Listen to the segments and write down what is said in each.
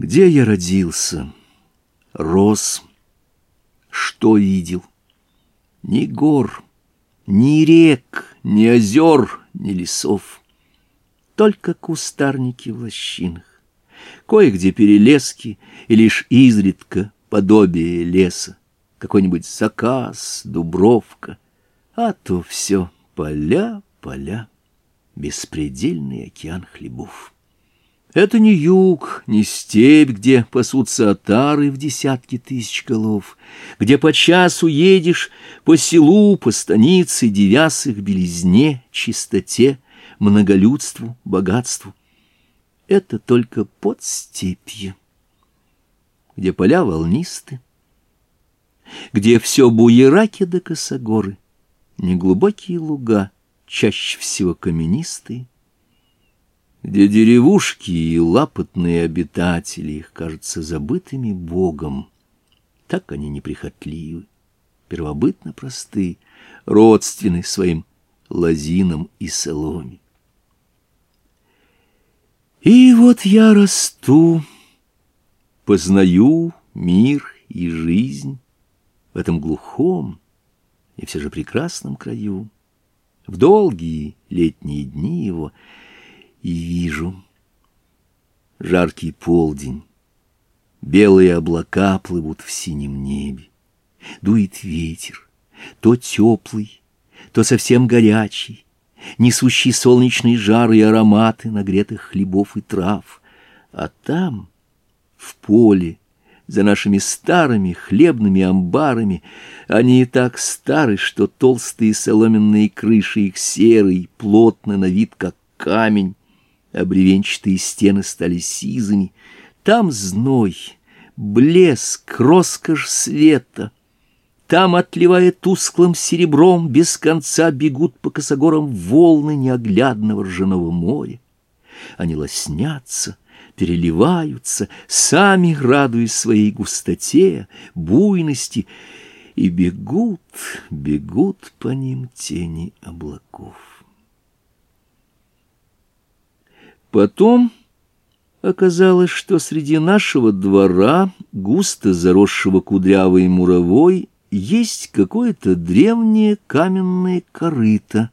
Где я родился? Рос. Что видел? Ни гор, ни рек, ни озер, ни лесов. Только кустарники в лощинах. Кое-где перелески и лишь изредка подобие леса. Какой-нибудь заказ, дубровка. А то все поля, поля, беспредельный океан хлебов. Это не юг, не степь, где пасутся отары в десятки тысяч голов, где по часу едешь по селу, по станице, девясых белизне, чистоте, многолюдству, богатству. Это только под степью, где поля волнисты, где все буераки да косогоры, неглубокие луга, чаще всего каменистые, где деревушки и лапотные обитатели их кажутся забытыми Богом. Так они неприхотливы, первобытно просты, родственны своим лозинам и соломе. И вот я расту, познаю мир и жизнь в этом глухом и все же прекрасном краю, в долгие летние дни его — и вижу. Жаркий полдень, белые облака плывут в синем небе, дует ветер, то теплый, то совсем горячий, несущий солнечный жар и ароматы нагретых хлебов и трав, а там, в поле, за нашими старыми хлебными амбарами. Они и так стары, что толстые соломенные крыши их серые, плотно на вид, как камень, а стены стали сизыми. Там зной, блеск, роскошь света. Там, отливая тусклым серебром, без конца бегут по косогорам волны неоглядного ржаного моря. Они лоснятся, переливаются, сами радуясь своей густоте, буйности, и бегут, бегут по ним тени облаков. Потом оказалось, что среди нашего двора, густо заросшего кудрявой муровой, есть какое-то древнее каменное корыто,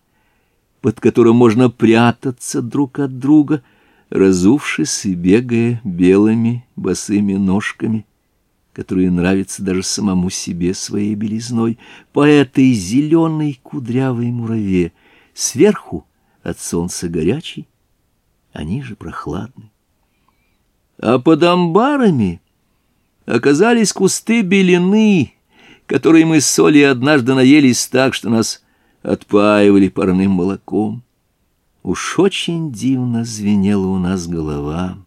под которым можно прятаться друг от друга, разувшись и бегая белыми босыми ножками которые нравятся даже самому себе своей белизной, по этой зеленой кудрявой мураве, сверху от солнца горячий, они же прохладны. А под амбарами оказались кусты белины, которые мы с Солей однажды наелись так, что нас отпаивали парным молоком. Уж очень дивно звенела у нас голова,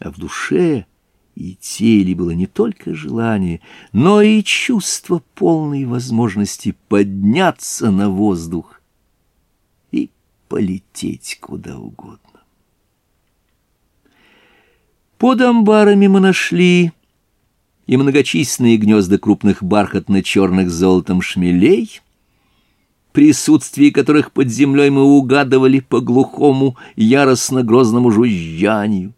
а в душе и теле было не только желание, но и чувство полной возможности подняться на воздух и полететь куда угодно. Под амбарами мы нашли и многочисленные гнезда крупных бархатно-черных золотом шмелей, присутствие которых под землей мы угадывали по глухому, яростно-грозному жужжанию.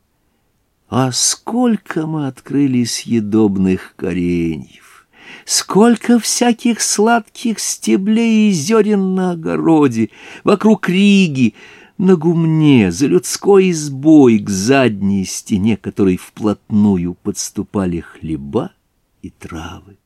А сколько мы открыли съедобных кореньев! Сколько всяких сладких стеблей и зерен на огороде, вокруг Риги, на гумне, за людской избой к задней стене, которой вплотную подступали хлеба и травы.